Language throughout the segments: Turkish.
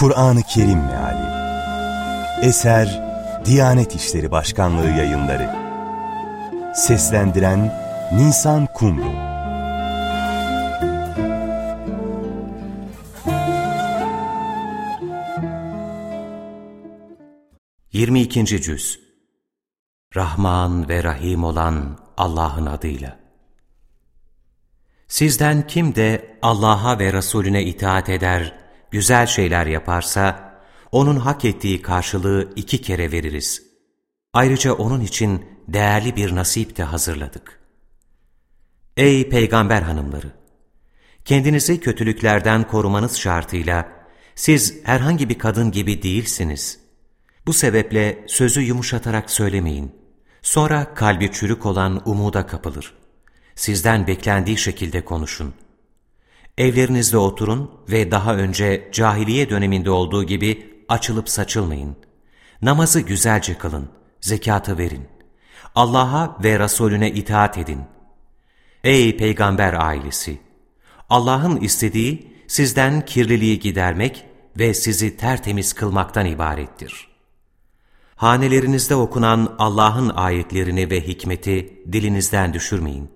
Kur'an-ı Kerim Meali. Eser Diyanet İşleri Başkanlığı Yayınları. Seslendiren Nisan Kumru. 22. Cüz. Rahman ve Rahim olan Allah'ın adıyla. Sizden kim de Allah'a ve Resulüne itaat eder, güzel şeyler yaparsa, onun hak ettiği karşılığı iki kere veririz. Ayrıca onun için değerli bir nasip de hazırladık. Ey peygamber hanımları! Kendinizi kötülüklerden korumanız şartıyla, siz herhangi bir kadın gibi değilsiniz. Bu sebeple sözü yumuşatarak söylemeyin. Sonra kalbi çürük olan umuda kapılır. Sizden beklendiği şekilde konuşun. Evlerinizde oturun ve daha önce cahiliye döneminde olduğu gibi açılıp saçılmayın. Namazı güzelce kılın, zekatı verin. Allah'a ve Resulüne itaat edin. Ey peygamber ailesi! Allah'ın istediği sizden kirliliği gidermek ve sizi tertemiz kılmaktan ibarettir. Hanelerinizde okunan Allah'ın ayetlerini ve hikmeti dilinizden düşürmeyin.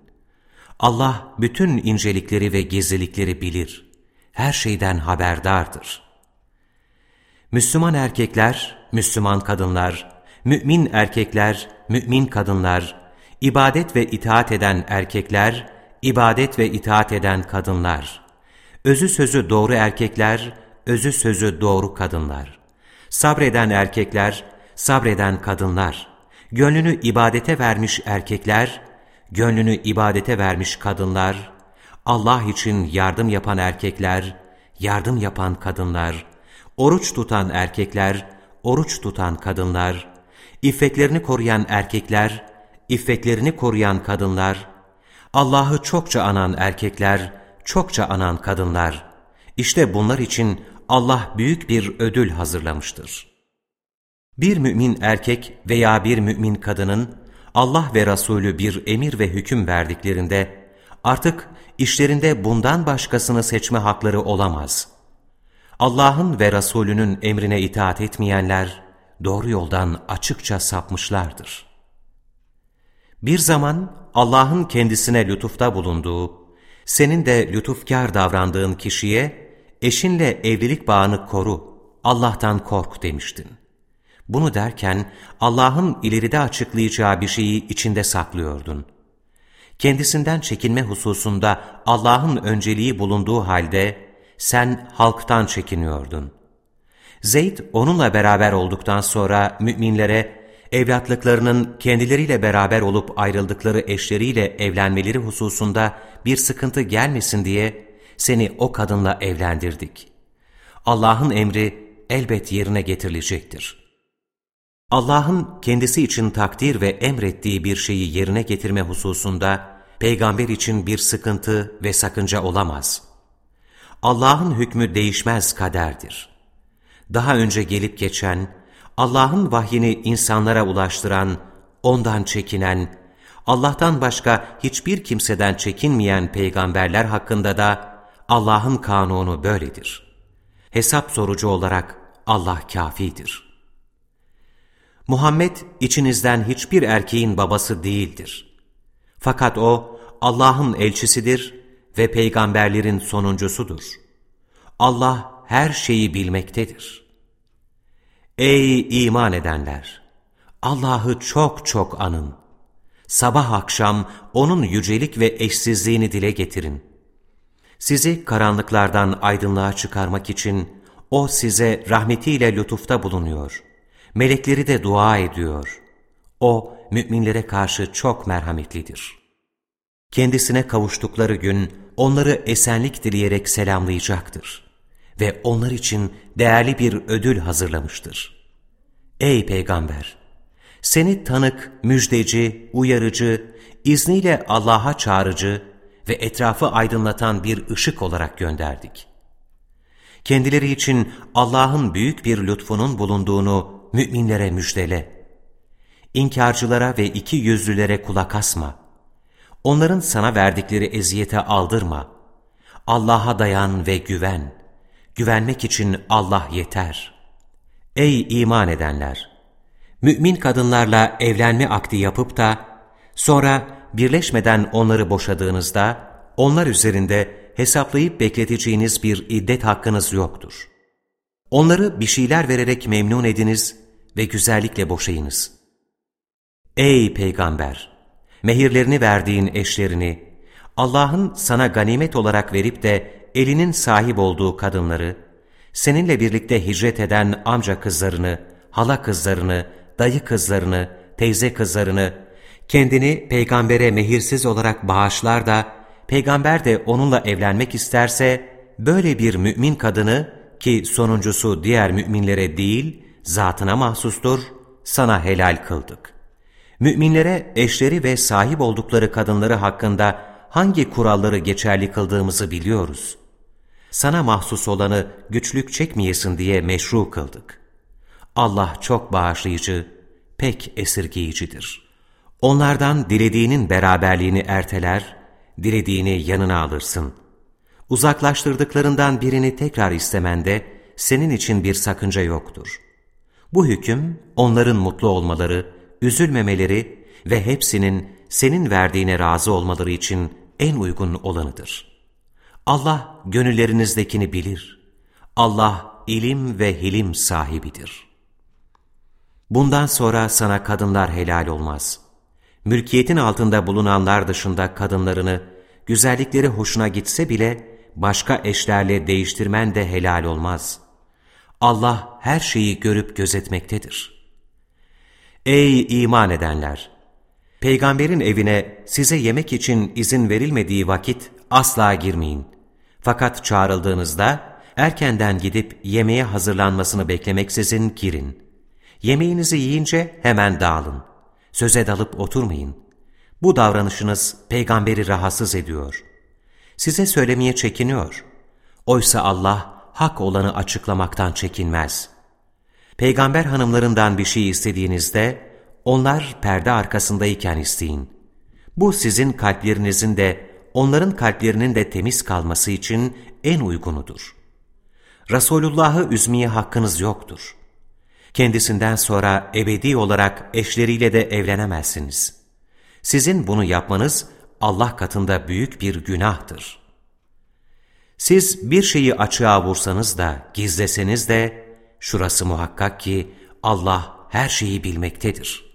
Allah bütün incelikleri ve gizlilikleri bilir. Her şeyden haberdardır. Müslüman erkekler, Müslüman kadınlar, mümin erkekler, mümin kadınlar, ibadet ve itaat eden erkekler, ibadet ve itaat eden kadınlar, özü sözü doğru erkekler, özü sözü doğru kadınlar, sabreden erkekler, sabreden kadınlar, gönlünü ibadete vermiş erkekler, gönlünü ibadete vermiş kadınlar, Allah için yardım yapan erkekler, yardım yapan kadınlar, oruç tutan erkekler, oruç tutan kadınlar, iffetlerini koruyan erkekler, iffetlerini koruyan kadınlar, Allah'ı çokça anan erkekler, çokça anan kadınlar. İşte bunlar için Allah büyük bir ödül hazırlamıştır. Bir mümin erkek veya bir mümin kadının Allah ve Resulü bir emir ve hüküm verdiklerinde artık işlerinde bundan başkasını seçme hakları olamaz. Allah'ın ve Resulünün emrine itaat etmeyenler doğru yoldan açıkça sapmışlardır. Bir zaman Allah'ın kendisine lütufta bulunduğu, senin de lütufkar davrandığın kişiye eşinle evlilik bağını koru, Allah'tan kork demiştin. Bunu derken Allah'ın ileride açıklayacağı bir şeyi içinde saklıyordun. Kendisinden çekinme hususunda Allah'ın önceliği bulunduğu halde sen halktan çekiniyordun. Zeyd onunla beraber olduktan sonra müminlere evlatlıklarının kendileriyle beraber olup ayrıldıkları eşleriyle evlenmeleri hususunda bir sıkıntı gelmesin diye seni o kadınla evlendirdik. Allah'ın emri elbet yerine getirilecektir.'' Allah'ın kendisi için takdir ve emrettiği bir şeyi yerine getirme hususunda peygamber için bir sıkıntı ve sakınca olamaz. Allah'ın hükmü değişmez kaderdir. Daha önce gelip geçen, Allah'ın vahyini insanlara ulaştıran, ondan çekinen, Allah'tan başka hiçbir kimseden çekinmeyen peygamberler hakkında da Allah'ın kanunu böyledir. Hesap sorucu olarak Allah kafidir.'' Muhammed içinizden hiçbir erkeğin babası değildir. Fakat o Allah'ın elçisidir ve peygamberlerin sonuncusudur. Allah her şeyi bilmektedir. Ey iman edenler! Allah'ı çok çok anın. Sabah akşam O'nun yücelik ve eşsizliğini dile getirin. Sizi karanlıklardan aydınlığa çıkarmak için O size rahmetiyle lütufta bulunuyor.'' Melekleri de dua ediyor. O, müminlere karşı çok merhametlidir. Kendisine kavuştukları gün onları esenlik dileyerek selamlayacaktır. Ve onlar için değerli bir ödül hazırlamıştır. Ey Peygamber! Seni tanık, müjdeci, uyarıcı, izniyle Allah'a çağırıcı ve etrafı aydınlatan bir ışık olarak gönderdik. Kendileri için Allah'ın büyük bir lütfunun bulunduğunu müminlere müjdele. İnkarcılara ve iki yüzlülere kulak asma. Onların sana verdikleri eziyete aldırma. Allah'a dayan ve güven. Güvenmek için Allah yeter. Ey iman edenler! Mümin kadınlarla evlenme akdi yapıp da sonra birleşmeden onları boşadığınızda onlar üzerinde hesaplayıp bekleteceğiniz bir iddet hakkınız yoktur. Onları bir şeyler vererek memnun ediniz ve güzellikle boşayınız. Ey Peygamber! Mehirlerini verdiğin eşlerini, Allah'ın sana ganimet olarak verip de elinin sahip olduğu kadınları, seninle birlikte hicret eden amca kızlarını, hala kızlarını, dayı kızlarını, teyze kızlarını, kendini peygambere mehirsiz olarak bağışlar da, peygamber de onunla evlenmek isterse, böyle bir mümin kadını ki sonuncusu diğer müminlere değil, zatına mahsustur, sana helal kıldık. Müminlere eşleri ve sahip oldukları kadınları hakkında hangi kuralları geçerli kıldığımızı biliyoruz. Sana mahsus olanı güçlük çekmeyesin diye meşru kıldık. Allah çok bağışlayıcı, pek esirgeyicidir. Onlardan dilediğinin beraberliğini erteler, dilediğini yanına alırsın. Uzaklaştırdıklarından birini tekrar istemende senin için bir sakınca yoktur. Bu hüküm onların mutlu olmaları, üzülmemeleri ve hepsinin senin verdiğine razı olmaları için en uygun olanıdır. Allah gönüllerinizdekini bilir. Allah ilim ve hilim sahibidir. Bundan sonra sana kadınlar helal olmaz. Mülkiyetin altında bulunanlar dışında kadınlarını, güzellikleri hoşuna gitse bile başka eşlerle değiştirmen de helal olmaz. Allah her şeyi görüp gözetmektedir. Ey iman edenler! Peygamberin evine size yemek için izin verilmediği vakit asla girmeyin. Fakat çağrıldığınızda erkenden gidip yemeğe hazırlanmasını beklemeksizin girin. Yemeğinizi yiyince hemen dağılın. Söze dalıp oturmayın. Bu davranışınız peygamberi rahatsız ediyor. Size söylemeye çekiniyor. Oysa Allah hak olanı açıklamaktan çekinmez. Peygamber hanımlarından bir şey istediğinizde onlar perde arkasındayken isteyin. Bu sizin kalplerinizin de onların kalplerinin de temiz kalması için en uygunudur. Resulullah'ı üzmeye hakkınız yoktur. Kendisinden sonra ebedi olarak eşleriyle de evlenemezsiniz. Sizin bunu yapmanız Allah katında büyük bir günahtır. Siz bir şeyi açığa vursanız da, gizleseniz de, şurası muhakkak ki Allah her şeyi bilmektedir.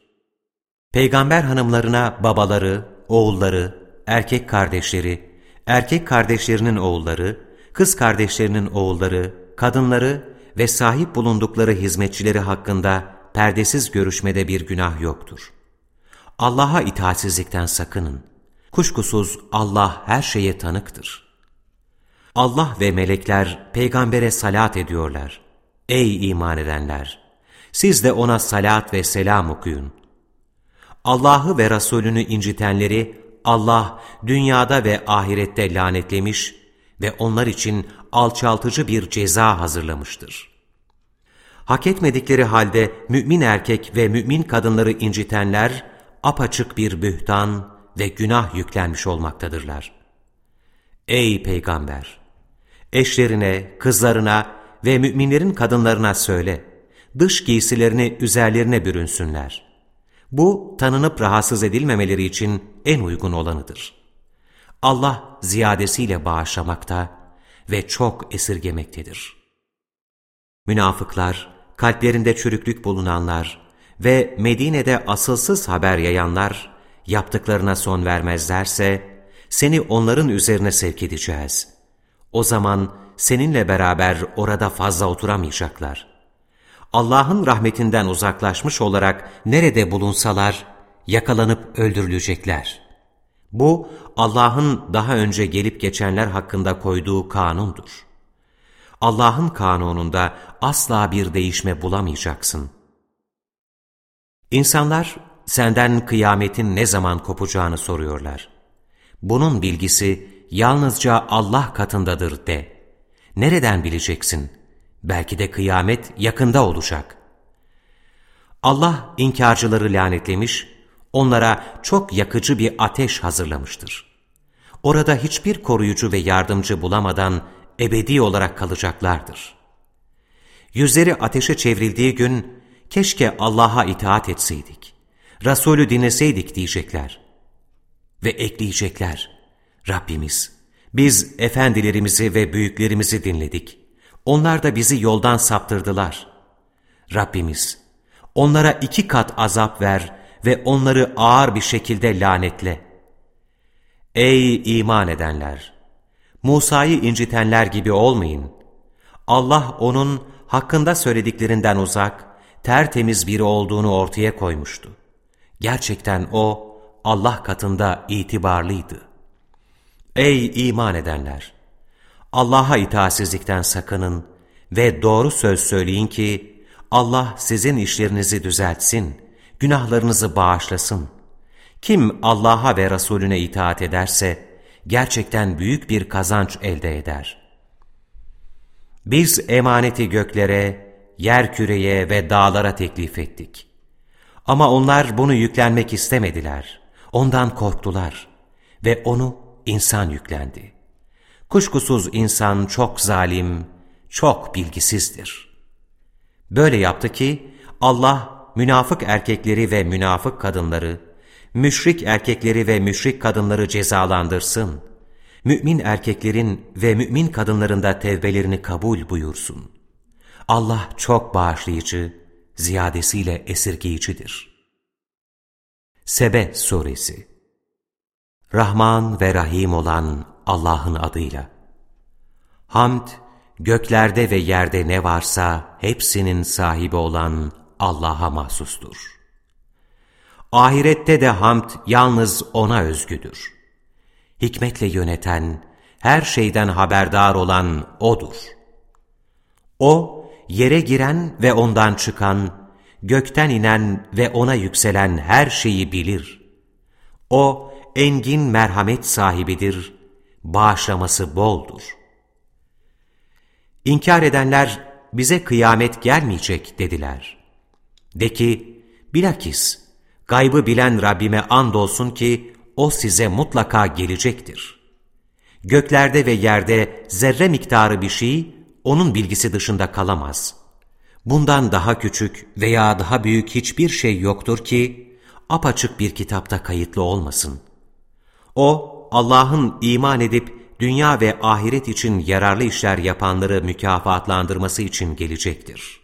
Peygamber hanımlarına babaları, oğulları, erkek kardeşleri, erkek kardeşlerinin oğulları, kız kardeşlerinin oğulları, kadınları ve sahip bulundukları hizmetçileri hakkında perdesiz görüşmede bir günah yoktur. Allah'a itaatsizlikten sakının. Kuşkusuz Allah her şeye tanıktır. Allah ve melekler peygambere salat ediyorlar. Ey iman edenler! Siz de ona salat ve selam okuyun. Allah'ı ve Resulünü incitenleri Allah dünyada ve ahirette lanetlemiş ve onlar için alçaltıcı bir ceza hazırlamıştır. Hak etmedikleri halde mümin erkek ve mümin kadınları incitenler apaçık bir bühtan ve günah yüklenmiş olmaktadırlar. Ey Peygamber! Eşlerine, kızlarına ve müminlerin kadınlarına söyle, dış giysilerini üzerlerine bürünsünler. Bu, tanınıp rahatsız edilmemeleri için en uygun olanıdır. Allah ziyadesiyle bağışlamakta ve çok esirgemektedir. Münafıklar, kalplerinde çürüklük bulunanlar ve Medine'de asılsız haber yayanlar, yaptıklarına son vermezlerse, seni onların üzerine sevk edeceğiz. O zaman seninle beraber orada fazla oturamayacaklar. Allah'ın rahmetinden uzaklaşmış olarak nerede bulunsalar, yakalanıp öldürülecekler. Bu, Allah'ın daha önce gelip geçenler hakkında koyduğu kanundur. Allah'ın kanununda asla bir değişme bulamayacaksın. İnsanlar, senden kıyametin ne zaman kopacağını soruyorlar. Bunun bilgisi yalnızca Allah katındadır de. Nereden bileceksin? Belki de kıyamet yakında olacak. Allah inkarcıları lanetlemiş, onlara çok yakıcı bir ateş hazırlamıştır. Orada hiçbir koruyucu ve yardımcı bulamadan ebedi olarak kalacaklardır. Yüzleri ateşe çevrildiği gün, keşke Allah'a itaat etseydik, Resulü dinleseydik diyecekler. Ve ekleyecekler, Rabbimiz, biz efendilerimizi ve büyüklerimizi dinledik. Onlar da bizi yoldan saptırdılar. Rabbimiz, onlara iki kat azap ver ve onları ağır bir şekilde lanetle. Ey iman edenler! Musa'yı incitenler gibi olmayın. Allah onun hakkında söylediklerinden uzak, tertemiz biri olduğunu ortaya koymuştu. Gerçekten o, Allah katında itibarlıydı. Ey iman edenler! Allah'a itaatsizlikten sakının ve doğru söz söyleyin ki, Allah sizin işlerinizi düzeltsin, günahlarınızı bağışlasın. Kim Allah'a ve Resulüne itaat ederse, gerçekten büyük bir kazanç elde eder. Biz emaneti göklere, yer küreye ve dağlara teklif ettik. Ama onlar bunu yüklenmek istemediler. Ondan korktular ve onu insan yüklendi. Kuşkusuz insan çok zalim, çok bilgisizdir. Böyle yaptı ki Allah münafık erkekleri ve münafık kadınları, müşrik erkekleri ve müşrik kadınları cezalandırsın. Mümin erkeklerin ve mümin kadınların da tevbelerini kabul buyursun. Allah çok bağışlayıcı, ziyadesiyle esirgeyicidir. Sebe Suresi Rahman ve Rahim olan Allah'ın adıyla. Hamd, göklerde ve yerde ne varsa hepsinin sahibi olan Allah'a mahsustur. Ahirette de hamd yalnız O'na özgüdür. Hikmetle yöneten, her şeyden haberdar olan O'dur. O, yere giren ve ondan çıkan, gökten inen ve O'na yükselen her şeyi bilir. O, engin merhamet sahibidir, bağışlaması boldur. İnkar edenler, bize kıyamet gelmeyecek dediler. De ki, bilakis, gaybı bilen Rabbime andolsun ki, o size mutlaka gelecektir. Göklerde ve yerde zerre miktarı bir şey, onun bilgisi dışında kalamaz. Bundan daha küçük veya daha büyük hiçbir şey yoktur ki, apaçık bir kitapta kayıtlı olmasın. O, Allah'ın iman edip dünya ve ahiret için yararlı işler yapanları mükafatlandırması için gelecektir.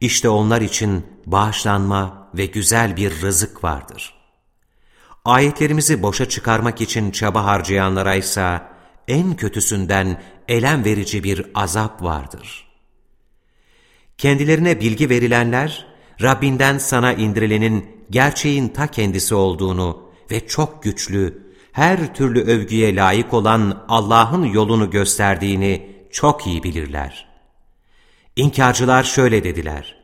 İşte onlar için bağışlanma ve güzel bir rızık vardır. Ayetlerimizi boşa çıkarmak için çaba harcayanlara ise en kötüsünden elem verici bir azap vardır. Kendilerine bilgi verilenler, Rabbinden sana indirilenin gerçeğin ta kendisi olduğunu ve çok güçlü, her türlü övgüye layık olan Allah'ın yolunu gösterdiğini çok iyi bilirler. İnkarcılar şöyle dediler,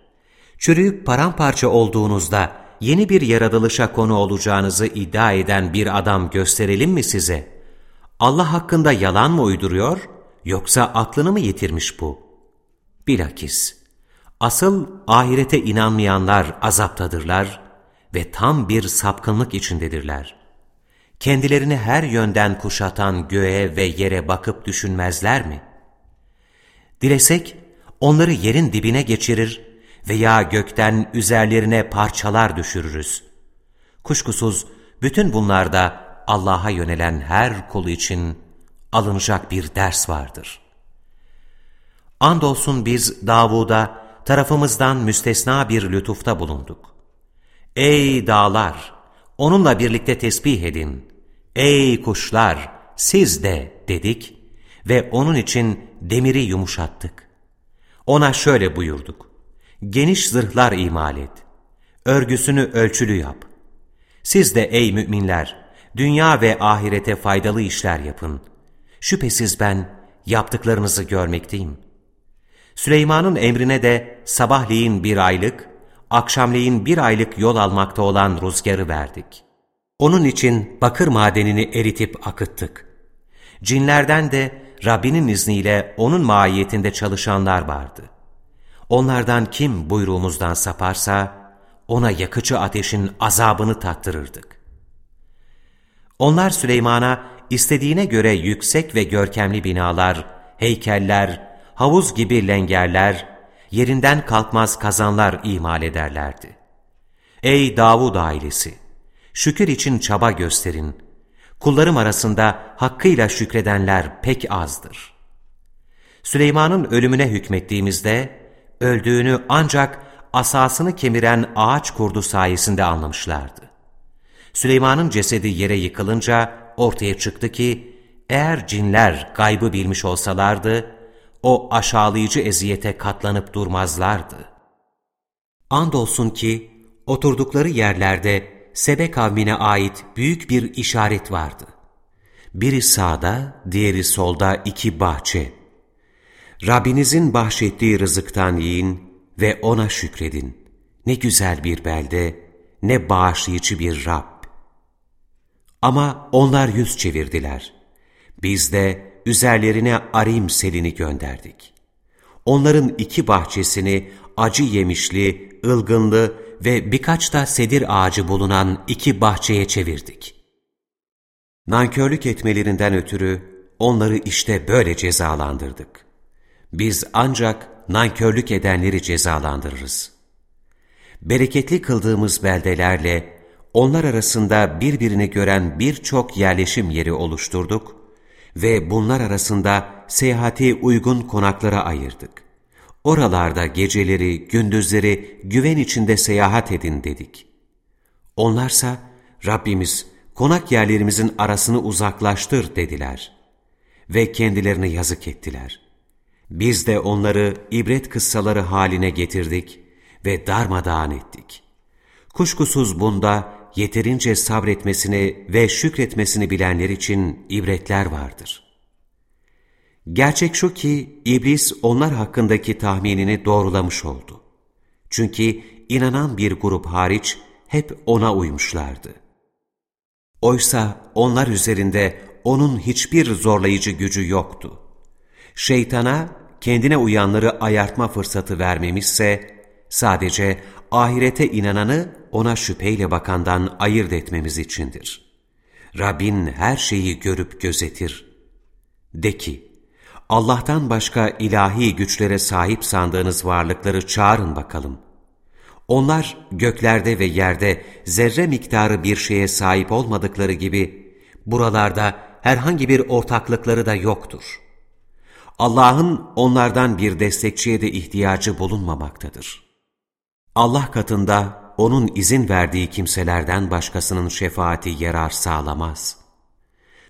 çürüyüp paramparça olduğunuzda yeni bir yaratılışa konu olacağınızı iddia eden bir adam gösterelim mi size? Allah hakkında yalan mı uyduruyor, yoksa aklını mı yitirmiş bu? Bilakis, asıl ahirete inanmayanlar azaptadırlar ve tam bir sapkınlık içindedirler.'' Kendilerini her yönden kuşatan göğe ve yere bakıp düşünmezler mi? Dilesek onları yerin dibine geçirir veya gökten üzerlerine parçalar düşürürüz. Kuşkusuz bütün bunlarda Allah'a yönelen her kulu için alınacak bir ders vardır. Andolsun biz Davud'a tarafımızdan müstesna bir lütufta bulunduk. Ey dağlar! Onunla birlikte tesbih edin. Ey kuşlar siz de dedik ve onun için demiri yumuşattık. Ona şöyle buyurduk. Geniş zırhlar imal et. Örgüsünü ölçülü yap. Siz de ey müminler dünya ve ahirete faydalı işler yapın. Şüphesiz ben yaptıklarınızı görmekteyim. Süleyman'ın emrine de sabahleyin bir aylık, akşamleyin bir aylık yol almakta olan rüzgarı verdik. Onun için bakır madenini eritip akıttık. Cinlerden de Rabbinin izniyle onun mahiyetinde çalışanlar vardı. Onlardan kim buyruğumuzdan saparsa, ona yakıcı ateşin azabını tattırırdık. Onlar Süleyman'a istediğine göre yüksek ve görkemli binalar, heykeller, havuz gibi lengerler, yerinden kalkmaz kazanlar imal ederlerdi. Ey Davud ailesi! Şükür için çaba gösterin. Kullarım arasında hakkıyla şükredenler pek azdır. Süleyman'ın ölümüne hükmettiğimizde, öldüğünü ancak asasını kemiren ağaç kurdu sayesinde anlamışlardı. Süleyman'ın cesedi yere yıkılınca ortaya çıktı ki, eğer cinler gaybı bilmiş olsalardı, o aşağılayıcı eziyete katlanıp durmazlardı. Andolsun ki, oturdukları yerlerde Sebe kavmine ait büyük bir işaret vardı. Biri sağda, diğeri solda iki bahçe. Rabbinizin bahşettiği rızıktan yiyin ve ona şükredin. Ne güzel bir belde, ne bağışlayıcı bir Rab. Ama onlar yüz çevirdiler. Biz de üzerlerine arim selini gönderdik. Onların iki bahçesini acı yemişli, ılgınlı ve birkaç da sedir ağacı bulunan iki bahçeye çevirdik. Nankörlük etmelerinden ötürü onları işte böyle cezalandırdık. Biz ancak nankörlük edenleri cezalandırırız. Bereketli kıldığımız beldelerle onlar arasında birbirini gören birçok yerleşim yeri oluşturduk ve bunlar arasında seyahati uygun konaklara ayırdık. Oralarda geceleri, gündüzleri güven içinde seyahat edin dedik. Onlarsa Rabbimiz konak yerlerimizin arasını uzaklaştır dediler ve kendilerine yazık ettiler. Biz de onları ibret kıssaları haline getirdik ve darmadağın ettik. Kuşkusuz bunda yeterince sabretmesini ve şükretmesini bilenler için ibretler vardır. Gerçek şu ki iblis onlar hakkındaki tahminini doğrulamış oldu. Çünkü inanan bir grup hariç hep ona uymuşlardı. Oysa onlar üzerinde onun hiçbir zorlayıcı gücü yoktu. Şeytana kendine uyanları ayartma fırsatı vermemişse sadece ahirete inananı ona şüpheyle bakandan ayırt etmemiz içindir. Rabbin her şeyi görüp gözetir. De ki, Allah'tan başka ilahi güçlere sahip sandığınız varlıkları çağırın bakalım. Onlar göklerde ve yerde zerre miktarı bir şeye sahip olmadıkları gibi, buralarda herhangi bir ortaklıkları da yoktur. Allah'ın onlardan bir destekçiye de ihtiyacı bulunmamaktadır. Allah katında O'nun izin verdiği kimselerden başkasının şefaati yarar sağlamaz.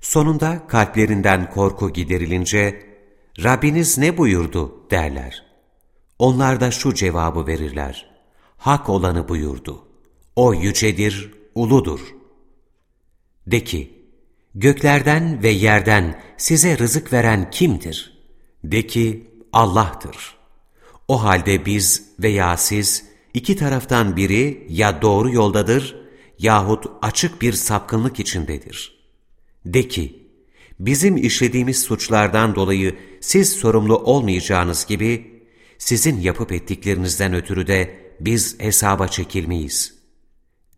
Sonunda kalplerinden korku giderilince, Rabbiniz ne buyurdu derler. Onlar da şu cevabı verirler. Hak olanı buyurdu. O yücedir, uludur. De ki, göklerden ve yerden size rızık veren kimdir? De ki, Allah'tır. O halde biz veya siz iki taraftan biri ya doğru yoldadır yahut açık bir sapkınlık içindedir. De ki, bizim işlediğimiz suçlardan dolayı siz sorumlu olmayacağınız gibi, sizin yapıp ettiklerinizden ötürü de biz hesaba çekilmeyiz.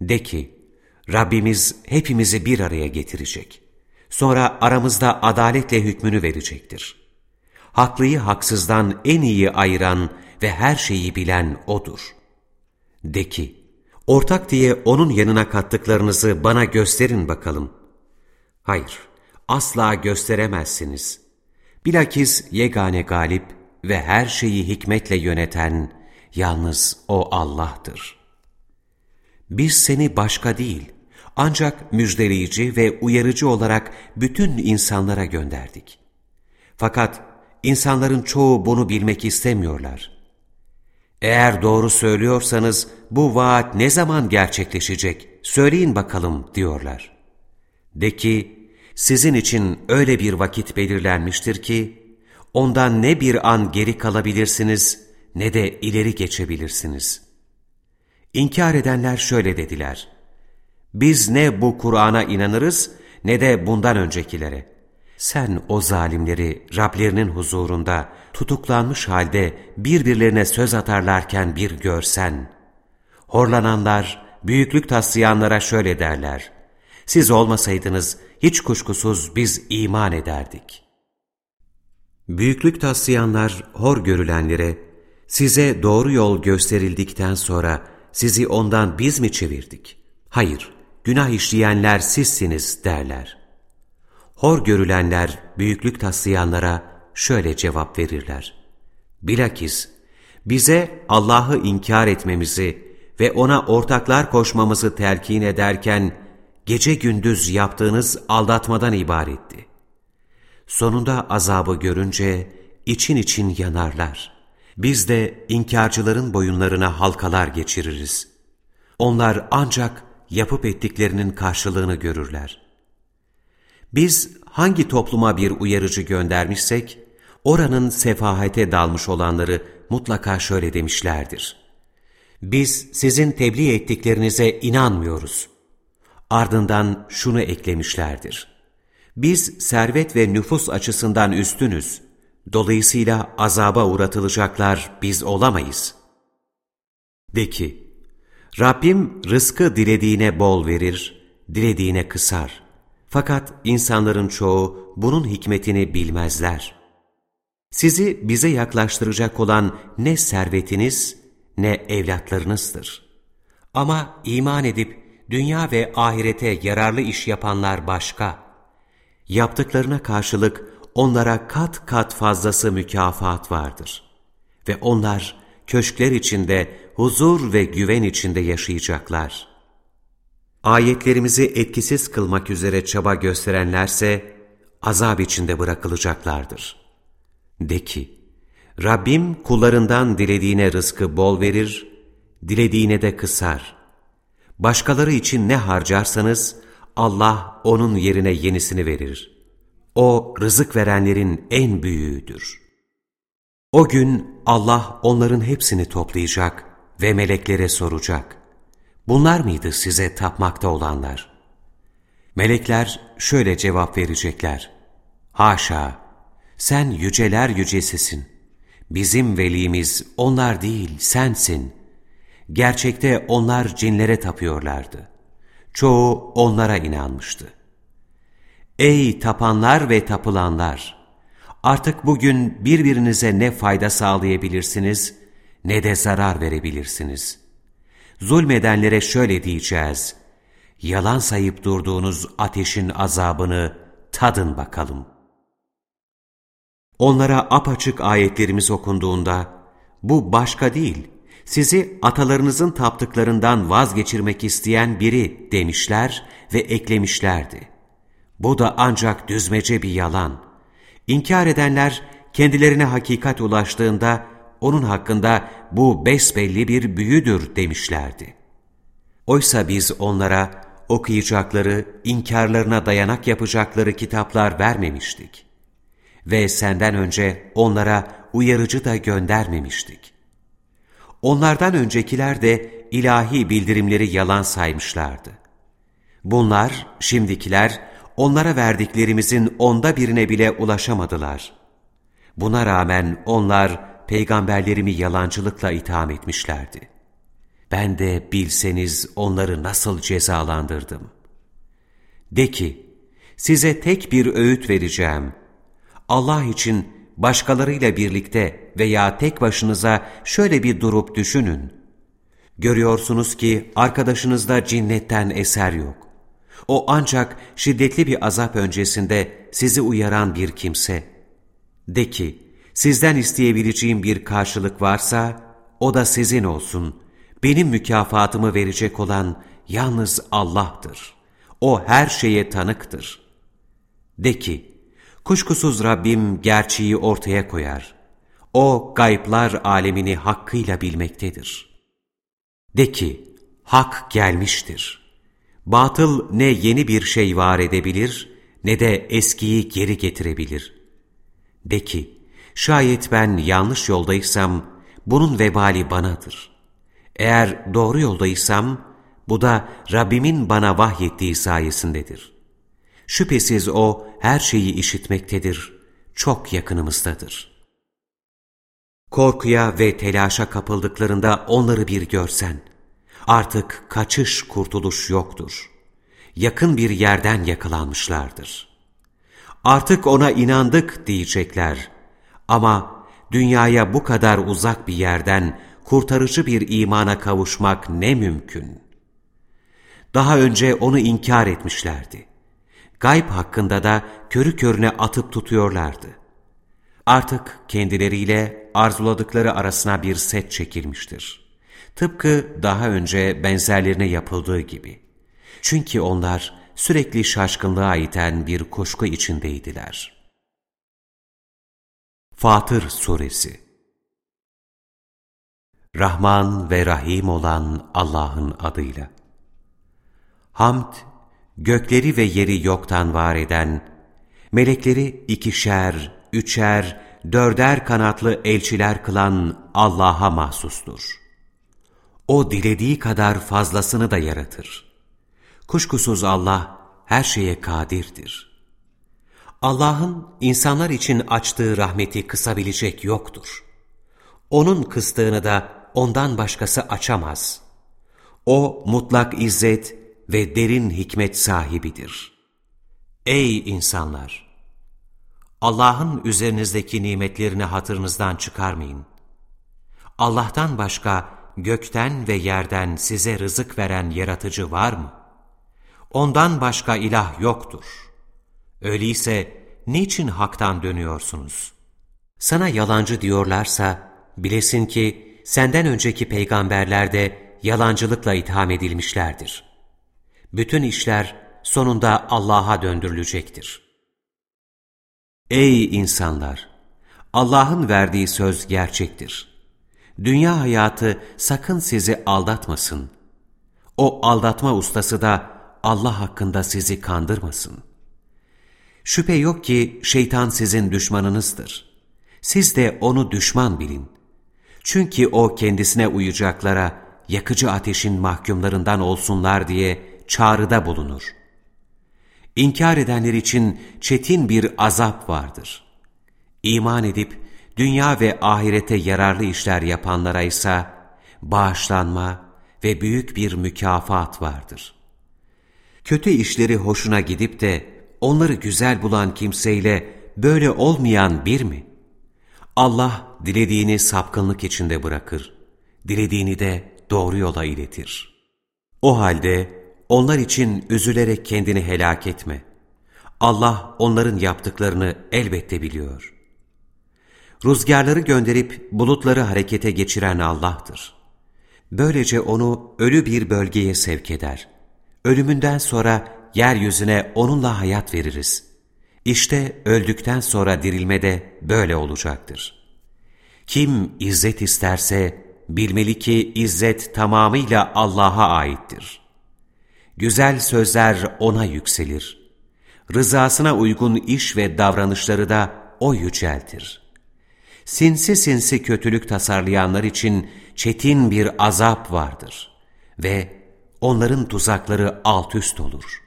De ki, Rabbimiz hepimizi bir araya getirecek. Sonra aramızda adaletle hükmünü verecektir. Haklıyı haksızdan en iyi ayıran ve her şeyi bilen O'dur. De ki, ortak diye O'nun yanına kattıklarınızı bana gösterin bakalım. Hayır, asla gösteremezsiniz. Bilakis yegane galip ve her şeyi hikmetle yöneten yalnız O Allah'tır. Biz seni başka değil, ancak müjdeleyici ve uyarıcı olarak bütün insanlara gönderdik. Fakat insanların çoğu bunu bilmek istemiyorlar. Eğer doğru söylüyorsanız bu vaat ne zaman gerçekleşecek söyleyin bakalım diyorlar. De ki sizin için öyle bir vakit belirlenmiştir ki ondan ne bir an geri kalabilirsiniz ne de ileri geçebilirsiniz. İnkar edenler şöyle dediler. Biz ne bu Kur'an'a inanırız ne de bundan öncekilere. Sen o zalimleri Rablerinin huzurunda tutuklanmış halde birbirlerine söz atarlarken bir görsen. Horlananlar, büyüklük taslayanlara şöyle derler. Siz olmasaydınız hiç kuşkusuz biz iman ederdik. Büyüklük taslayanlar hor görülenlere, size doğru yol gösterildikten sonra sizi ondan biz mi çevirdik? Hayır, günah işleyenler sizsiniz derler. Hor görülenler büyüklük taslayanlara şöyle cevap verirler. Bilakis bize Allah'ı inkar etmemizi ve ona ortaklar koşmamızı telkin ederken gece gündüz yaptığınız aldatmadan ibaretti. Sonunda azabı görünce için için yanarlar. Biz de inkarcıların boyunlarına halkalar geçiririz. Onlar ancak yapıp ettiklerinin karşılığını görürler. Biz hangi topluma bir uyarıcı göndermişsek, oranın sefahete dalmış olanları mutlaka şöyle demişlerdir. Biz sizin tebliğ ettiklerinize inanmıyoruz. Ardından şunu eklemişlerdir. Biz servet ve nüfus açısından üstünüz. Dolayısıyla azaba uğratılacaklar biz olamayız. De ki, Rabbim rızkı dilediğine bol verir, dilediğine kısar. Fakat insanların çoğu bunun hikmetini bilmezler. Sizi bize yaklaştıracak olan ne servetiniz ne evlatlarınızdır. Ama iman edip dünya ve ahirete yararlı iş yapanlar başka. Yaptıklarına karşılık onlara kat kat fazlası mükafat vardır. Ve onlar köşkler içinde huzur ve güven içinde yaşayacaklar. Ayetlerimizi etkisiz kılmak üzere çaba gösterenlerse azap içinde bırakılacaklardır. De ki, Rabbim kullarından dilediğine rızkı bol verir, dilediğine de kısar. Başkaları için ne harcarsanız Allah onun yerine yenisini verir. O rızık verenlerin en büyüğüdür. O gün Allah onların hepsini toplayacak ve meleklere soracak. Bunlar mıydı size tapmakta olanlar? Melekler şöyle cevap verecekler. Haşa! Sen yüceler yücesisin. Bizim velimiz onlar değil, sensin. Gerçekte onlar cinlere tapıyorlardı. Çoğu onlara inanmıştı. Ey tapanlar ve tapılanlar! Artık bugün birbirinize ne fayda sağlayabilirsiniz, ne de zarar verebilirsiniz. Zulmedenlere şöyle diyeceğiz, yalan sayıp durduğunuz ateşin azabını tadın bakalım.'' Onlara apaçık ayetlerimiz okunduğunda, bu başka değil, sizi atalarınızın taptıklarından vazgeçirmek isteyen biri demişler ve eklemişlerdi. Bu da ancak düzmece bir yalan. İnkar edenler kendilerine hakikat ulaştığında onun hakkında bu besbelli bir büyüdür demişlerdi. Oysa biz onlara okuyacakları, inkarlarına dayanak yapacakları kitaplar vermemiştik ve senden önce onlara uyarıcı da göndermemiştik. Onlardan öncekiler de ilahi bildirimleri yalan saymışlardı. Bunlar, şimdikiler, onlara verdiklerimizin onda birine bile ulaşamadılar. Buna rağmen onlar peygamberlerimi yalancılıkla itham etmişlerdi. Ben de bilseniz onları nasıl cezalandırdım. De ki, size tek bir öğüt vereceğim.'' Allah için başkalarıyla birlikte veya tek başınıza şöyle bir durup düşünün. Görüyorsunuz ki arkadaşınızda cinnetten eser yok. O ancak şiddetli bir azap öncesinde sizi uyaran bir kimse. De ki, sizden isteyebileceğim bir karşılık varsa, o da sizin olsun. Benim mükafatımı verecek olan yalnız Allah'tır. O her şeye tanıktır. De ki, Kuşkusuz Rabbim gerçeği ortaya koyar. O gayplar alemini hakkıyla bilmektedir. De ki, hak gelmiştir. Batıl ne yeni bir şey var edebilir, ne de eskiyi geri getirebilir. De ki, şayet ben yanlış yoldaysam, bunun vebali banadır. Eğer doğru yoldaysam, bu da Rabbimin bana vahyettiği sayesindedir.'' Şüphesiz O her şeyi işitmektedir, çok yakınımızdadır. Korkuya ve telaşa kapıldıklarında onları bir görsen, artık kaçış kurtuluş yoktur. Yakın bir yerden yakalanmışlardır. Artık ona inandık diyecekler. Ama dünyaya bu kadar uzak bir yerden kurtarıcı bir imana kavuşmak ne mümkün? Daha önce onu inkar etmişlerdi. Gayb hakkında da körü körüne atıp tutuyorlardı. Artık kendileriyle arzuladıkları arasına bir set çekilmiştir. Tıpkı daha önce benzerlerine yapıldığı gibi. Çünkü onlar sürekli şaşkınlığa iten bir kuşku içindeydiler. Fatır Suresi Rahman ve Rahim olan Allah'ın adıyla. Hamd, gökleri ve yeri yoktan var eden, melekleri ikişer, üçer, dörder kanatlı elçiler kılan Allah'a mahsustur. O dilediği kadar fazlasını da yaratır. Kuşkusuz Allah her şeye kadirdir. Allah'ın insanlar için açtığı rahmeti kısabilecek yoktur. Onun kıstığını da ondan başkası açamaz. O mutlak izzet ve derin hikmet sahibidir. Ey insanlar! Allah'ın üzerinizdeki nimetlerini hatırınızdan çıkarmayın. Allah'tan başka gökten ve yerden size rızık veren yaratıcı var mı? Ondan başka ilah yoktur. Öyleyse niçin haktan dönüyorsunuz? Sana yalancı diyorlarsa bilesin ki senden önceki peygamberler de yalancılıkla itham edilmişlerdir. Bütün işler sonunda Allah'a döndürülecektir. Ey insanlar! Allah'ın verdiği söz gerçektir. Dünya hayatı sakın sizi aldatmasın. O aldatma ustası da Allah hakkında sizi kandırmasın. Şüphe yok ki şeytan sizin düşmanınızdır. Siz de onu düşman bilin. Çünkü o kendisine uyacaklara yakıcı ateşin mahkumlarından olsunlar diye çağrıda bulunur. İnkar edenler için çetin bir azap vardır. İman edip dünya ve ahirete yararlı işler yapanlara ise bağışlanma ve büyük bir mükafat vardır. Kötü işleri hoşuna gidip de onları güzel bulan kimseyle böyle olmayan bir mi? Allah dilediğini sapkınlık içinde bırakır, dilediğini de doğru yola iletir. O halde onlar için üzülerek kendini helak etme. Allah onların yaptıklarını elbette biliyor. Rüzgarları gönderip bulutları harekete geçiren Allah'tır. Böylece onu ölü bir bölgeye sevk eder. Ölümünden sonra yeryüzüne onunla hayat veririz. İşte öldükten sonra dirilme de böyle olacaktır. Kim izzet isterse bilmeli ki izzet tamamıyla Allah'a aittir. Güzel sözler O'na yükselir. Rızasına uygun iş ve davranışları da O yüceltir. Sinsi sinsi kötülük tasarlayanlar için çetin bir azap vardır ve onların tuzakları alt üst olur.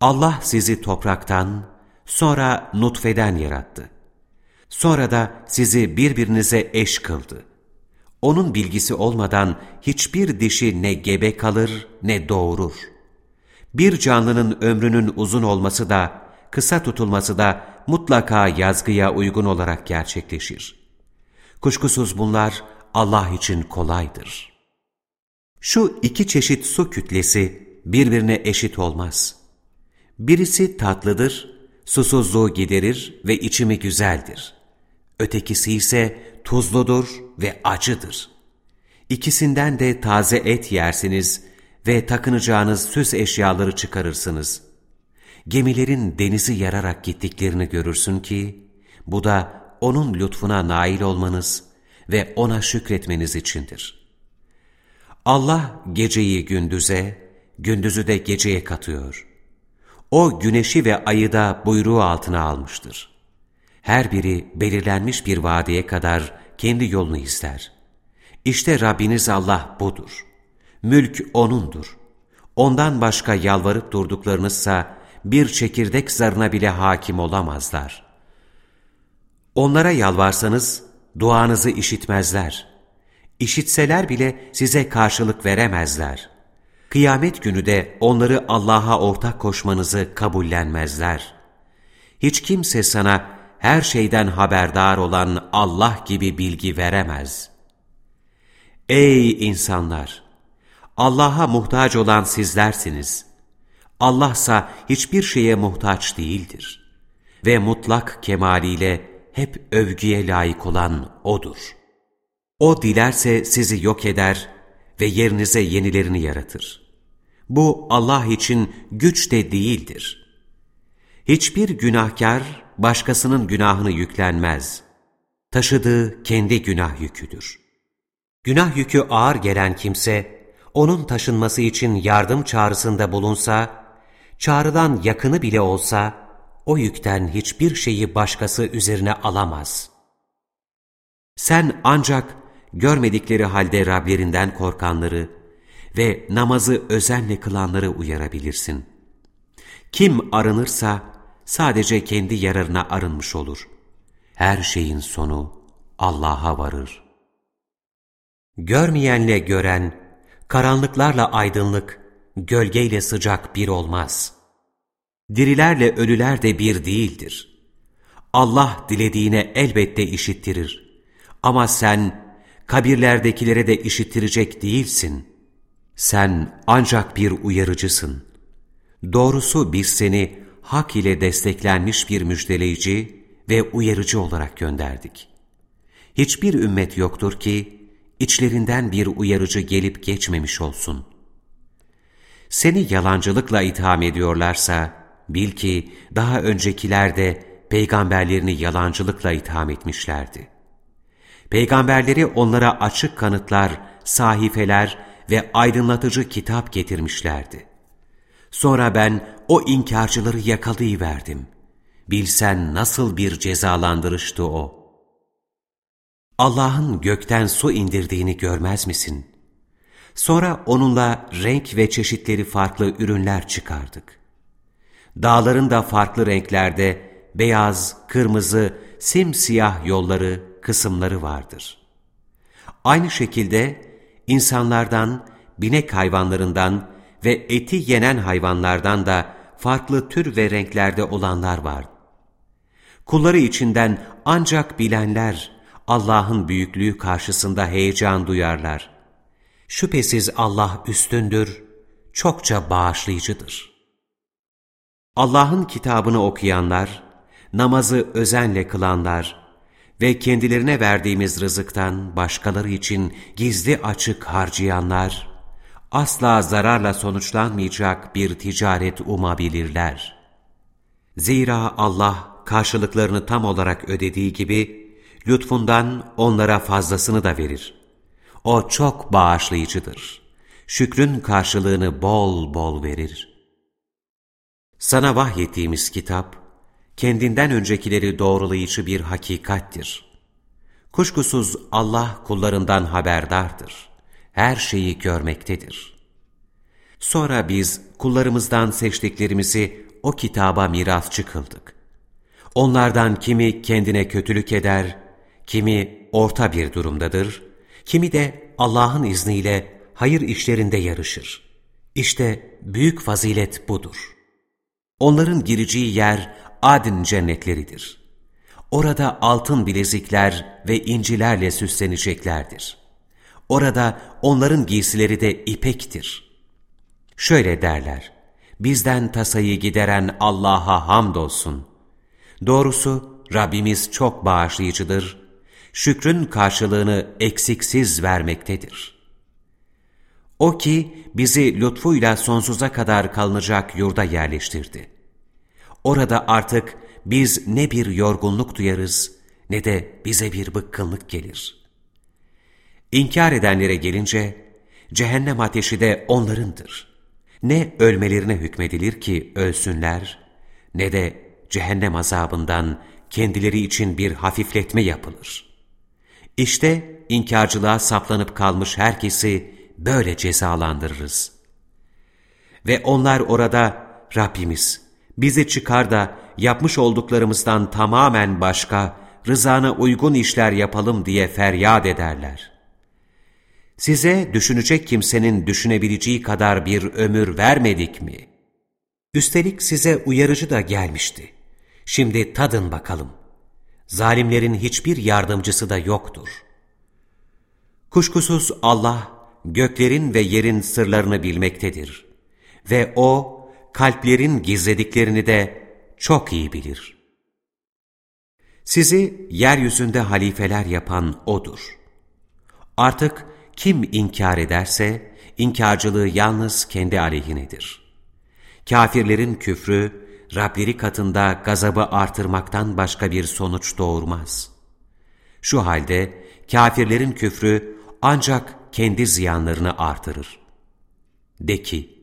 Allah sizi topraktan, sonra nutfeden yarattı. Sonra da sizi birbirinize eş kıldı. Onun bilgisi olmadan hiçbir dişi ne gebe kalır ne doğurur. Bir canlının ömrünün uzun olması da, kısa tutulması da mutlaka yazgıya uygun olarak gerçekleşir. Kuşkusuz bunlar Allah için kolaydır. Şu iki çeşit su kütlesi birbirine eşit olmaz. Birisi tatlıdır, susuzluğu giderir ve içimi güzeldir. Ötekisi ise tuzludur ve acıdır. İkisinden de taze et yersiniz ve takınacağınız süs eşyaları çıkarırsınız. Gemilerin denizi yararak gittiklerini görürsün ki, bu da O'nun lütfuna nail olmanız ve O'na şükretmeniz içindir. Allah geceyi gündüze, gündüzü de geceye katıyor. O güneşi ve ayı da buyruğu altına almıştır. Her biri belirlenmiş bir vadeye kadar kendi yolunu izler. İşte Rabbiniz Allah budur. Mülk O'nundur. Ondan başka yalvarıp durduklarınızsa bir çekirdek zarına bile hakim olamazlar. Onlara yalvarsanız duanızı işitmezler. İşitseler bile size karşılık veremezler. Kıyamet günü de onları Allah'a ortak koşmanızı kabullenmezler. Hiç kimse sana her şeyden haberdar olan Allah gibi bilgi veremez. Ey insanlar! Allah'a muhtaç olan sizlersiniz. Allahsa hiçbir şeye muhtaç değildir. Ve mutlak kemaliyle hep övgüye layık olan O'dur. O dilerse sizi yok eder ve yerinize yenilerini yaratır. Bu Allah için güç de değildir. Hiçbir günahkar başkasının günahını yüklenmez. Taşıdığı kendi günah yüküdür. Günah yükü ağır gelen kimse, onun taşınması için yardım çağrısında bulunsa, çağrıdan yakını bile olsa, o yükten hiçbir şeyi başkası üzerine alamaz. Sen ancak görmedikleri halde Rablerinden korkanları ve namazı özenle kılanları uyarabilirsin. Kim arınırsa sadece kendi yararına arınmış olur. Her şeyin sonu Allah'a varır. Görmeyenle gören, karanlıklarla aydınlık, gölgeyle sıcak bir olmaz. Dirilerle ölüler de bir değildir. Allah dilediğine elbette işittirir. Ama sen kabirlerdekilere de işittirecek değilsin. Sen ancak bir uyarıcısın. Doğrusu biz seni hak ile desteklenmiş bir müjdeleyici ve uyarıcı olarak gönderdik. Hiçbir ümmet yoktur ki, içlerinden bir uyarıcı gelip geçmemiş olsun. Seni yalancılıkla itham ediyorlarsa, bil ki daha öncekiler de peygamberlerini yalancılıkla itham etmişlerdi. Peygamberleri onlara açık kanıtlar, sahifeler ve aydınlatıcı kitap getirmişlerdi. Sonra ben o inkarcıları yakalayıverdim. Bilsen nasıl bir cezalandırıştı o. Allah'ın gökten su indirdiğini görmez misin? Sonra onunla renk ve çeşitleri farklı ürünler çıkardık. Dağların da farklı renklerde beyaz, kırmızı, simsiyah yolları, kısımları vardır. Aynı şekilde insanlardan, binek hayvanlarından ve eti yenen hayvanlardan da farklı tür ve renklerde olanlar var. Kulları içinden ancak bilenler Allah'ın büyüklüğü karşısında heyecan duyarlar. Şüphesiz Allah üstündür, çokça bağışlayıcıdır. Allah'ın kitabını okuyanlar, namazı özenle kılanlar ve kendilerine verdiğimiz rızıktan başkaları için gizli açık harcayanlar, asla zararla sonuçlanmayacak bir ticaret umabilirler. Zira Allah karşılıklarını tam olarak ödediği gibi, lütfundan onlara fazlasını da verir. O çok bağışlayıcıdır. Şükrün karşılığını bol bol verir. Sana vahyettiğimiz kitap, kendinden öncekileri doğrulayıcı bir hakikattir. Kuşkusuz Allah kullarından haberdardır. Her şeyi görmektedir. Sonra biz kullarımızdan seçtiklerimizi o kitaba mirasçı kıldık. Onlardan kimi kendine kötülük eder, kimi orta bir durumdadır, kimi de Allah'ın izniyle hayır işlerinde yarışır. İşte büyük fazilet budur. Onların gireceği yer Adin cennetleridir. Orada altın bilezikler ve incilerle süsleneceklerdir. Orada onların giysileri de ipektir. Şöyle derler, bizden tasayı gideren Allah'a hamdolsun. Doğrusu Rabbimiz çok bağışlayıcıdır, şükrün karşılığını eksiksiz vermektedir. O ki bizi lütfuyla sonsuza kadar kalınacak yurda yerleştirdi. Orada artık biz ne bir yorgunluk duyarız ne de bize bir bıkkınlık gelir. İnkar edenlere gelince cehennem ateşi de onlarındır. Ne ölmelerine hükmedilir ki ölsünler ne de cehennem azabından kendileri için bir hafifletme yapılır. İşte inkarcılığa saplanıp kalmış herkesi böyle cezalandırırız. Ve onlar orada Rabbimiz bizi çıkar da yapmış olduklarımızdan tamamen başka, rızana uygun işler yapalım diye feryat ederler. Size düşünecek kimsenin düşünebileceği kadar bir ömür vermedik mi? Üstelik size uyarıcı da gelmişti. Şimdi tadın bakalım. zalimlerin hiçbir yardımcısı da yoktur. Kuşkusuz Allah, göklerin ve yerin sırlarını bilmektedir. Ve O, kalplerin gizlediklerini de çok iyi bilir. Sizi yeryüzünde halifeler yapan O'dur. Artık kim inkar ederse, inkarcılığı yalnız kendi aleyhinedir. Kafirlerin küfrü, Rableri katında gazabı artırmaktan başka bir sonuç doğurmaz. Şu halde kafirlerin küfrü ancak kendi ziyanlarını artırır. De ki,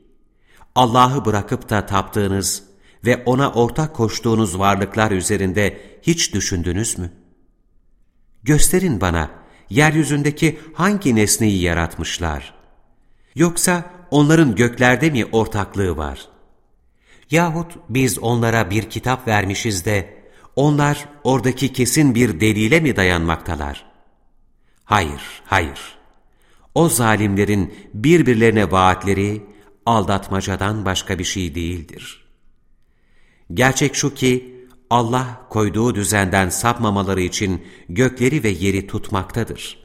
Allah'ı bırakıp da taptığınız ve O'na ortak koştuğunuz varlıklar üzerinde hiç düşündünüz mü? Gösterin bana, yeryüzündeki hangi nesneyi yaratmışlar? Yoksa onların göklerde mi ortaklığı var? Yahut biz onlara bir kitap vermişiz de, onlar oradaki kesin bir delile mi dayanmaktalar? Hayır, hayır. O zalimlerin birbirlerine vaatleri, aldatmacadan başka bir şey değildir. Gerçek şu ki, Allah koyduğu düzenden sapmamaları için gökleri ve yeri tutmaktadır.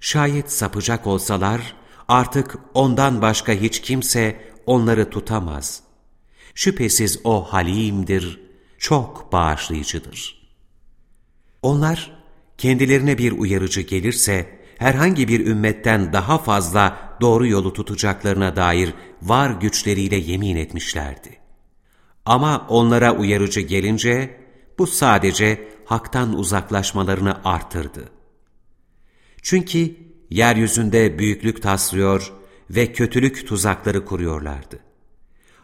Şayet sapacak olsalar, artık ondan başka hiç kimse onları tutamaz. Şüphesiz O halimdir, çok bağışlayıcıdır. Onlar, kendilerine bir uyarıcı gelirse, herhangi bir ümmetten daha fazla doğru yolu tutacaklarına dair var güçleriyle yemin etmişlerdi. Ama onlara uyarıcı gelince, bu sadece haktan uzaklaşmalarını artırdı. Çünkü yeryüzünde büyüklük taslıyor ve kötülük tuzakları kuruyorlardı.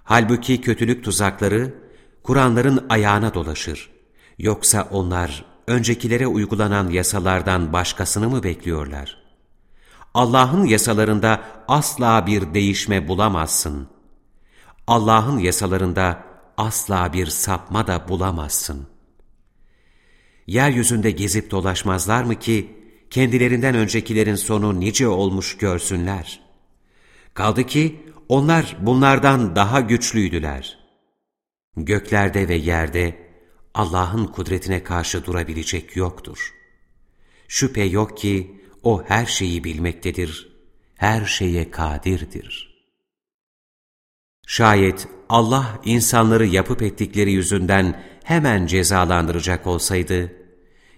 Halbuki kötülük tuzakları, Kur'anların ayağına dolaşır. Yoksa onlar öncekilere uygulanan yasalardan başkasını mı bekliyorlar? Allah'ın yasalarında asla bir değişme bulamazsın. Allah'ın yasalarında asla bir sapma da bulamazsın. Yeryüzünde gezip dolaşmazlar mı ki, kendilerinden öncekilerin sonu nice olmuş görsünler? Kaldı ki, onlar bunlardan daha güçlüydüler. Göklerde ve yerde Allah'ın kudretine karşı durabilecek yoktur. Şüphe yok ki O her şeyi bilmektedir, her şeye kadirdir. Şayet Allah insanları yapıp ettikleri yüzünden hemen cezalandıracak olsaydı,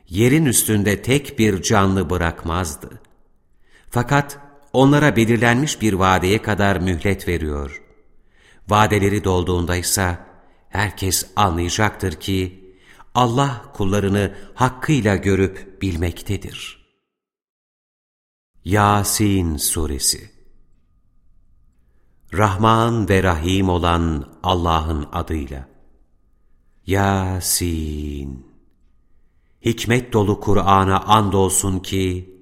yerin üstünde tek bir canlı bırakmazdı. Fakat onlara belirlenmiş bir vadeye kadar mühlet veriyor. Vadeleri dolduğunda ise herkes anlayacaktır ki Allah kullarını hakkıyla görüp bilmektedir. Yasin Suresi Rahman ve Rahim olan Allah'ın adıyla Yasin Hikmet dolu Kur'an'a andolsun ki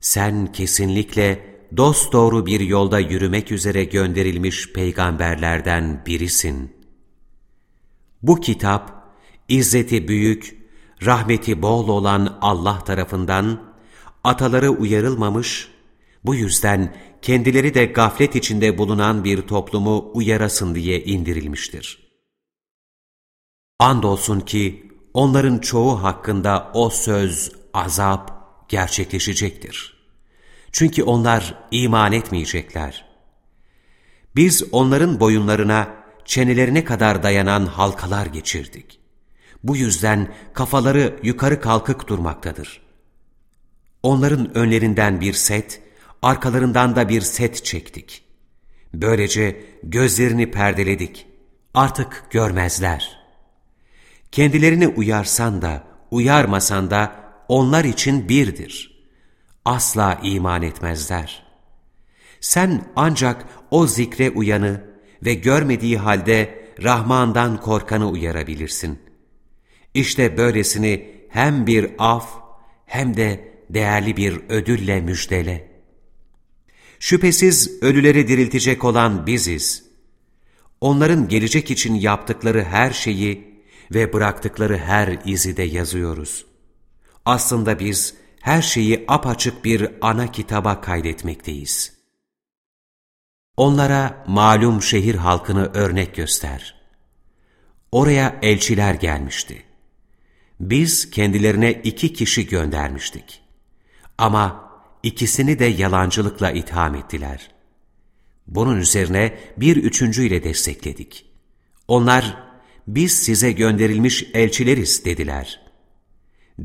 sen kesinlikle dosdoğru bir yolda yürümek üzere gönderilmiş peygamberlerden birisin. Bu kitap, izzeti büyük, rahmeti bol olan Allah tarafından, ataları uyarılmamış, bu yüzden kendileri de gaflet içinde bulunan bir toplumu uyarasın diye indirilmiştir. Andolsun ki onların çoğu hakkında o söz, azap gerçekleşecektir. Çünkü onlar iman etmeyecekler. Biz onların boyunlarına çenelerine kadar dayanan halkalar geçirdik. Bu yüzden kafaları yukarı kalkık durmaktadır. Onların önlerinden bir set, arkalarından da bir set çektik. Böylece gözlerini perdeledik. Artık görmezler. Kendilerini uyarsan da, uyarmasan da onlar için birdir.'' asla iman etmezler. Sen ancak o zikre uyanı ve görmediği halde Rahman'dan korkanı uyarabilirsin. İşte böylesini hem bir af hem de değerli bir ödülle müjdele. Şüphesiz ölüleri diriltecek olan biziz. Onların gelecek için yaptıkları her şeyi ve bıraktıkları her izi de yazıyoruz. Aslında biz, her şeyi apaçık bir ana kitaba kaydetmekteyiz. Onlara malum şehir halkını örnek göster. Oraya elçiler gelmişti. Biz kendilerine iki kişi göndermiştik. Ama ikisini de yalancılıkla itham ettiler. Bunun üzerine bir üçüncüyle destekledik. Onlar, biz size gönderilmiş elçileriz dediler.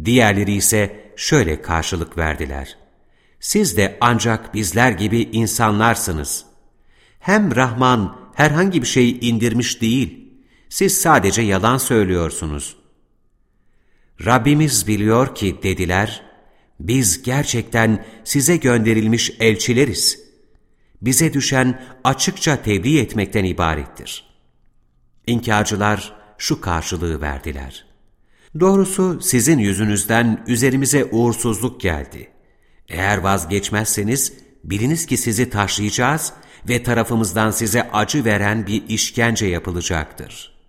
Diğerleri ise şöyle karşılık verdiler. Siz de ancak bizler gibi insanlarsınız. Hem Rahman herhangi bir şey indirmiş değil, siz sadece yalan söylüyorsunuz. Rabbimiz biliyor ki dediler, biz gerçekten size gönderilmiş elçileriz. Bize düşen açıkça tebliğ etmekten ibarettir. İnkarcılar şu karşılığı verdiler. Doğrusu sizin yüzünüzden üzerimize uğursuzluk geldi. Eğer vazgeçmezseniz biliniz ki sizi taşlayacağız ve tarafımızdan size acı veren bir işkence yapılacaktır.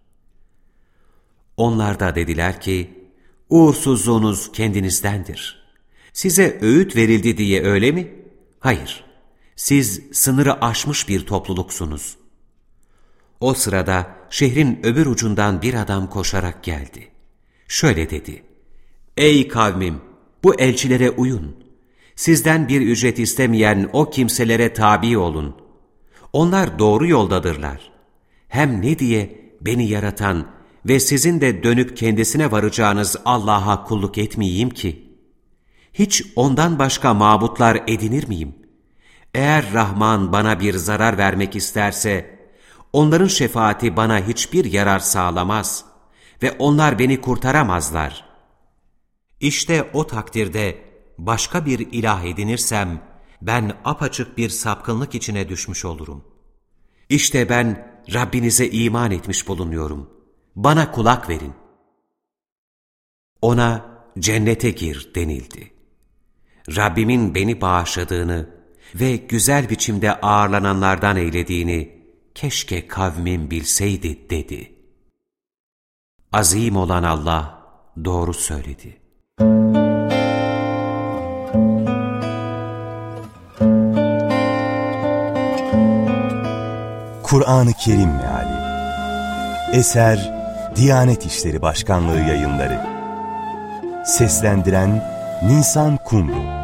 Onlar da dediler ki, uğursuzluğunuz kendinizdendir. Size öğüt verildi diye öyle mi? Hayır, siz sınırı aşmış bir topluluksunuz. O sırada şehrin öbür ucundan bir adam koşarak geldi. Şöyle dedi, Ey kavmim, bu elçilere uyun. Sizden bir ücret istemeyen o kimselere tabi olun. Onlar doğru yoldadırlar. Hem ne diye beni yaratan ve sizin de dönüp kendisine varacağınız Allah'a kulluk etmeyeyim ki? Hiç ondan başka mabutlar edinir miyim? Eğer Rahman bana bir zarar vermek isterse, onların şefaati bana hiçbir yarar sağlamaz ve onlar beni kurtaramazlar. İşte o takdirde başka bir ilah edinirsem, ben apaçık bir sapkınlık içine düşmüş olurum. İşte ben Rabbinize iman etmiş bulunuyorum. Bana kulak verin. Ona cennete gir denildi. Rabbimin beni bağışladığını ve güzel biçimde ağırlananlardan eylediğini keşke kavmim bilseydi dedi. Azim olan Allah doğru söyledi. Kur'an-ı Kerim Meali Eser Diyanet İşleri Başkanlığı yayınları Seslendiren Nisan Kumru